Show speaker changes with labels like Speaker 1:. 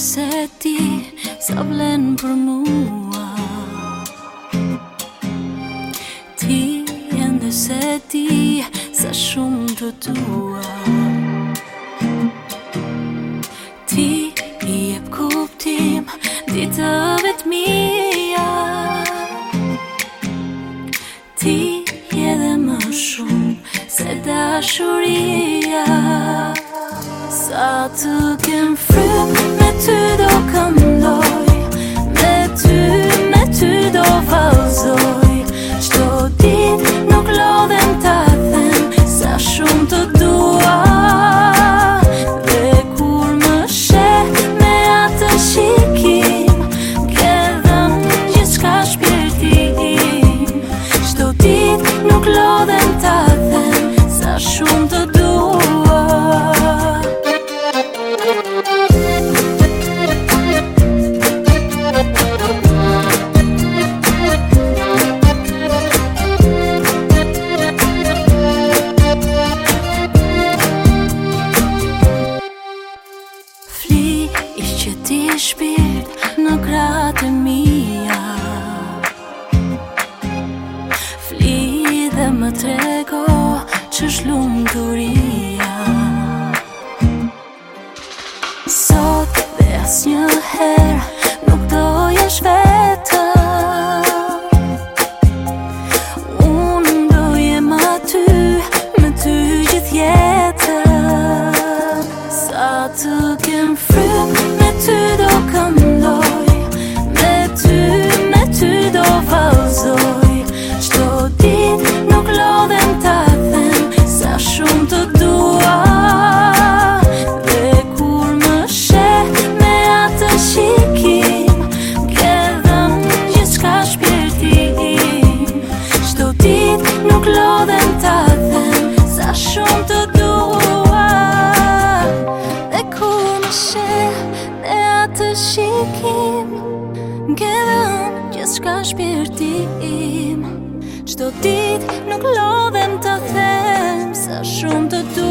Speaker 1: se ti sa vlen për mua Ti e ndë se ti sa shumë të tua Ti i e për kuptim ditëve të mija Ti e dhe më shumë se dashuria Sa të shpirt në kratë e mija Fli dhe më trego që shlumë të rria Sot dhe as një herë të shikim Nge dhëmë gjithë shka shpirtim im Qdo dit nuk lodhem të them Sa shumë të du